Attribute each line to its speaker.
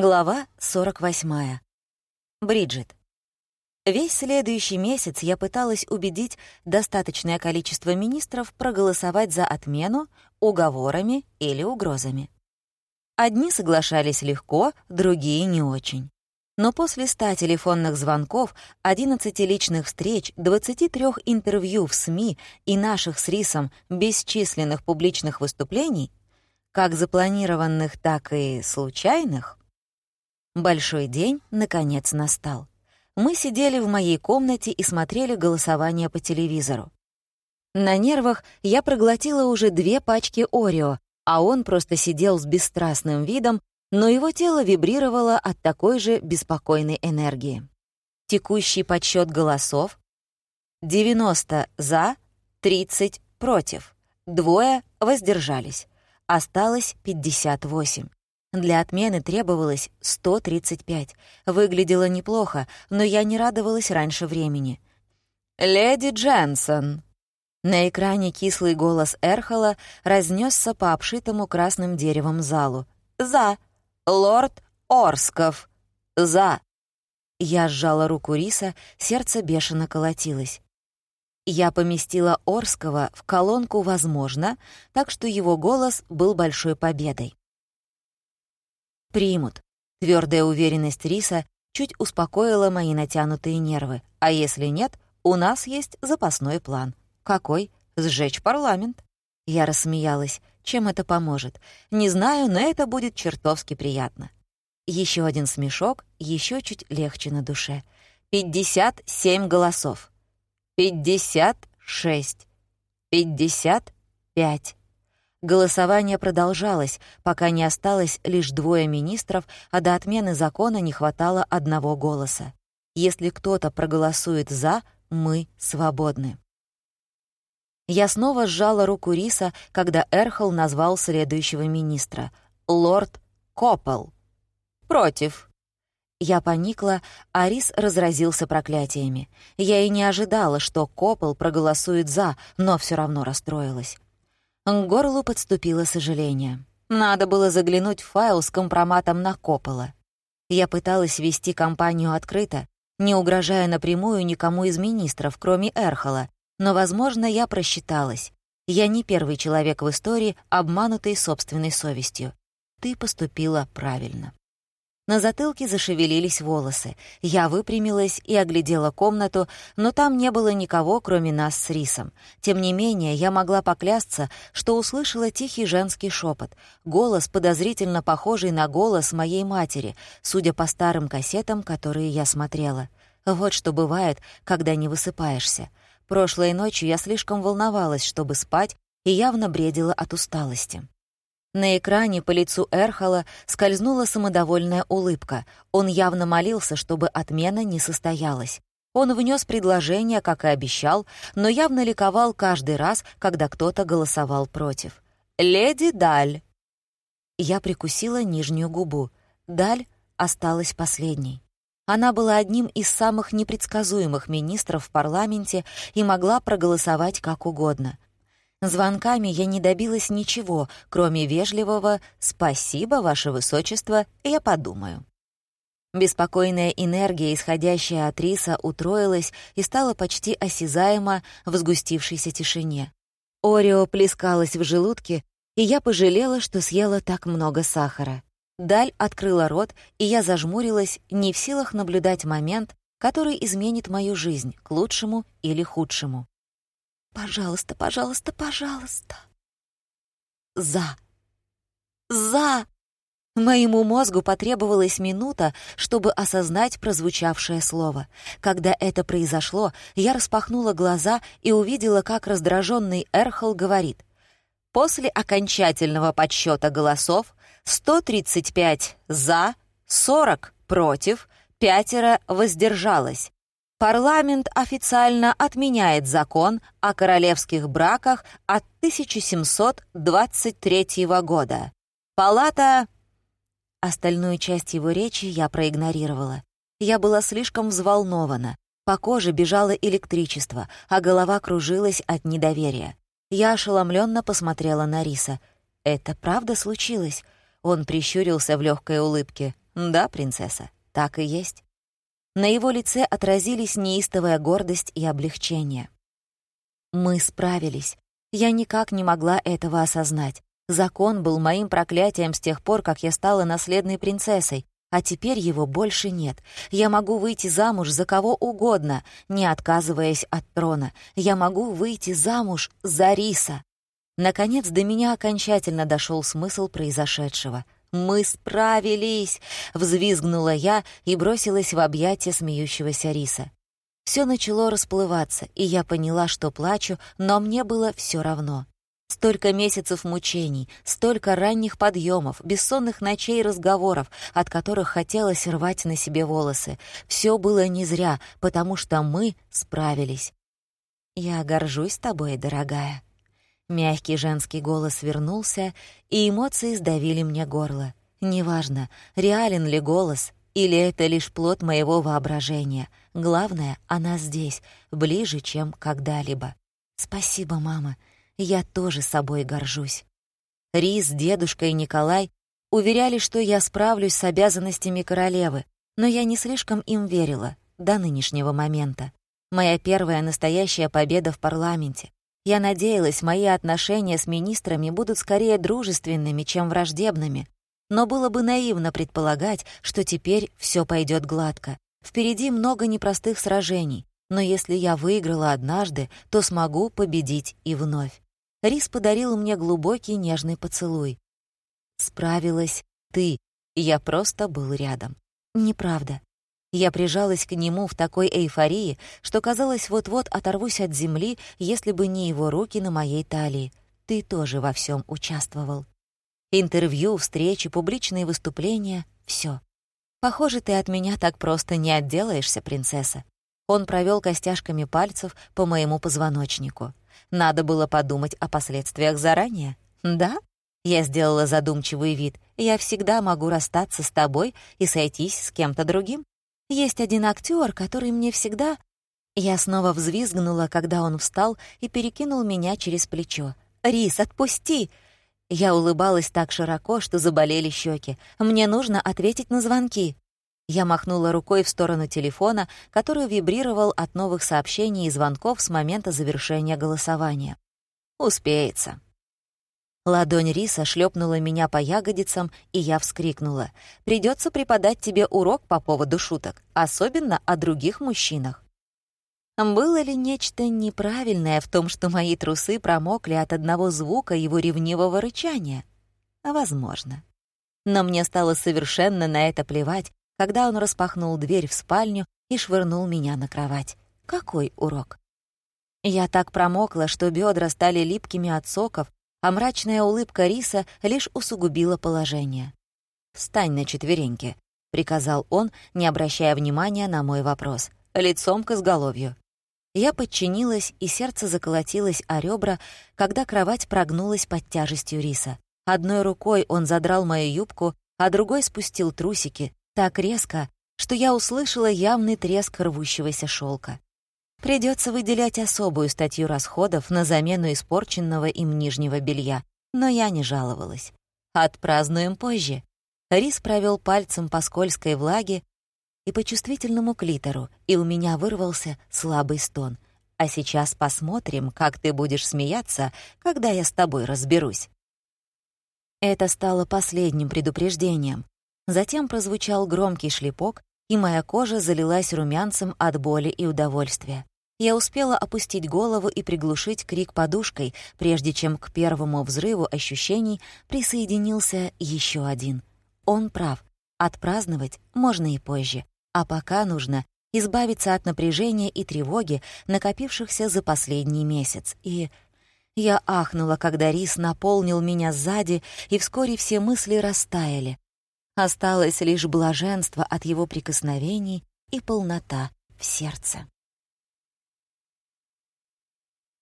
Speaker 1: Глава 48. Бриджит. Весь следующий месяц я пыталась убедить достаточное количество министров проголосовать за отмену уговорами или угрозами. Одни соглашались легко, другие — не очень. Но после ста телефонных звонков, 11 личных встреч, 23 интервью в СМИ и наших с Рисом бесчисленных публичных выступлений, как запланированных, так и случайных, Большой день, наконец, настал. Мы сидели в моей комнате и смотрели голосование по телевизору. На нервах я проглотила уже две пачки Орео, а он просто сидел с бесстрастным видом, но его тело вибрировало от такой же беспокойной энергии. Текущий подсчет голосов — 90 за, 30 против, двое воздержались. Осталось 58. Для отмены требовалось 135. Выглядело неплохо, но я не радовалась раньше времени. «Леди Дженсон!» На экране кислый голос Эрхола разнесся по обшитому красным деревом залу. «За! Лорд Орсков! За!» Я сжала руку Риса, сердце бешено колотилось. Я поместила Орского в колонку «Возможно», так что его голос был большой победой. Примут. Твердая уверенность Риса чуть успокоила мои натянутые нервы. А если нет, у нас есть запасной план. Какой? Сжечь парламент. Я рассмеялась. Чем это поможет? Не знаю, но это будет чертовски приятно. Еще один смешок, еще чуть легче на душе. 57 голосов. 56. 55. Голосование продолжалось, пока не осталось лишь двое министров, а до отмены закона не хватало одного голоса. Если кто-то проголосует «за», мы свободны. Я снова сжала руку Риса, когда Эрхол назвал следующего министра — лорд Коппел. «Против». Я поникла, а Рис разразился проклятиями. Я и не ожидала, что Коппел проголосует «за», но все равно расстроилась. К горлу подступило сожаление. Надо было заглянуть в файл с компроматом на Коппола. Я пыталась вести кампанию открыто, не угрожая напрямую никому из министров, кроме Эрхола, но, возможно, я просчиталась. Я не первый человек в истории, обманутый собственной совестью. Ты поступила правильно. На затылке зашевелились волосы. Я выпрямилась и оглядела комнату, но там не было никого, кроме нас с Рисом. Тем не менее, я могла поклясться, что услышала тихий женский шепот, голос, подозрительно похожий на голос моей матери, судя по старым кассетам, которые я смотрела. Вот что бывает, когда не высыпаешься. Прошлой ночью я слишком волновалась, чтобы спать, и явно бредила от усталости. На экране по лицу Эрхола скользнула самодовольная улыбка. Он явно молился, чтобы отмена не состоялась. Он внес предложение, как и обещал, но явно ликовал каждый раз, когда кто-то голосовал против. «Леди Даль!» Я прикусила нижнюю губу. Даль осталась последней. Она была одним из самых непредсказуемых министров в парламенте и могла проголосовать как угодно. Звонками я не добилась ничего, кроме вежливого «Спасибо, Ваше Высочество, я подумаю». Беспокойная энергия, исходящая от риса, утроилась и стала почти осязаема в сгустившейся тишине. Орео плескалась в желудке, и я пожалела, что съела так много сахара. Даль открыла рот, и я зажмурилась, не в силах наблюдать момент, который изменит мою жизнь к лучшему или худшему. Пожалуйста, пожалуйста, пожалуйста. За. За. Моему мозгу потребовалась минута, чтобы осознать прозвучавшее слово. Когда это произошло, я распахнула глаза и увидела, как раздраженный Эрхол говорит. После окончательного подсчета голосов 135 «за», 40 «против», пятеро воздержалось. Парламент официально отменяет закон о королевских браках от 1723 года. Палата... Остальную часть его речи я проигнорировала. Я была слишком взволнована. По коже бежало электричество, а голова кружилась от недоверия. Я ошеломленно посмотрела на Риса. «Это правда случилось?» Он прищурился в легкой улыбке. «Да, принцесса, так и есть». На его лице отразились неистовая гордость и облегчение. «Мы справились. Я никак не могла этого осознать. Закон был моим проклятием с тех пор, как я стала наследной принцессой, а теперь его больше нет. Я могу выйти замуж за кого угодно, не отказываясь от трона. Я могу выйти замуж за Риса. Наконец до меня окончательно дошел смысл произошедшего. «Мы справились!» — взвизгнула я и бросилась в объятия смеющегося Риса. Все начало расплываться, и я поняла, что плачу, но мне было все равно. Столько месяцев мучений, столько ранних подъемов, бессонных ночей разговоров, от которых хотелось рвать на себе волосы. Все было не зря, потому что мы справились. «Я горжусь тобой, дорогая». Мягкий женский голос вернулся, и эмоции сдавили мне горло. Неважно, реален ли голос, или это лишь плод моего воображения. Главное, она здесь, ближе, чем когда-либо. «Спасибо, мама», я тоже собой горжусь. Рис, дедушка и Николай уверяли, что я справлюсь с обязанностями королевы, но я не слишком им верила до нынешнего момента. Моя первая настоящая победа в парламенте. Я надеялась, мои отношения с министрами будут скорее дружественными, чем враждебными. Но было бы наивно предполагать, что теперь все пойдет гладко. Впереди много непростых сражений, но если я выиграла однажды, то смогу победить и вновь. Рис подарил мне глубокий нежный поцелуй. «Справилась ты, я просто был рядом». Неправда. Я прижалась к нему в такой эйфории, что казалось, вот-вот оторвусь от земли, если бы не его руки на моей талии. Ты тоже во всем участвовал. Интервью, встречи, публичные выступления — все. Похоже, ты от меня так просто не отделаешься, принцесса. Он провел костяшками пальцев по моему позвоночнику. Надо было подумать о последствиях заранее. Да? Я сделала задумчивый вид. Я всегда могу расстаться с тобой и сойтись с кем-то другим. Есть один актер, который мне всегда... Я снова взвизгнула, когда он встал и перекинул меня через плечо. «Рис, отпусти!» Я улыбалась так широко, что заболели щеки. «Мне нужно ответить на звонки». Я махнула рукой в сторону телефона, который вибрировал от новых сообщений и звонков с момента завершения голосования. «Успеется». Ладонь Риса шлепнула меня по ягодицам, и я вскрикнула. «Придется преподать тебе урок по поводу шуток, особенно о других мужчинах». Было ли нечто неправильное в том, что мои трусы промокли от одного звука его ревнивого рычания? Возможно. Но мне стало совершенно на это плевать, когда он распахнул дверь в спальню и швырнул меня на кровать. Какой урок? Я так промокла, что бедра стали липкими от соков, а мрачная улыбка Риса лишь усугубила положение. «Встань на четвереньки», — приказал он, не обращая внимания на мой вопрос, лицом к изголовью. Я подчинилась, и сердце заколотилось о ребра, когда кровать прогнулась под тяжестью риса. Одной рукой он задрал мою юбку, а другой спустил трусики, так резко, что я услышала явный треск рвущегося шелка. Придется выделять особую статью расходов на замену испорченного им нижнего белья, но я не жаловалась. Отпразднуем позже. Рис провел пальцем по скользкой влаге и по чувствительному клитору, и у меня вырвался слабый стон. А сейчас посмотрим, как ты будешь смеяться, когда я с тобой разберусь. Это стало последним предупреждением, Затем прозвучал громкий шлепок, и моя кожа залилась румянцем от боли и удовольствия. Я успела опустить голову и приглушить крик подушкой, прежде чем к первому взрыву ощущений присоединился еще один. Он прав. Отпраздновать можно и позже. А пока нужно избавиться от напряжения и тревоги, накопившихся за последний месяц. И я ахнула, когда рис наполнил меня сзади, и вскоре все мысли растаяли. Осталось лишь блаженство от его прикосновений и полнота в сердце.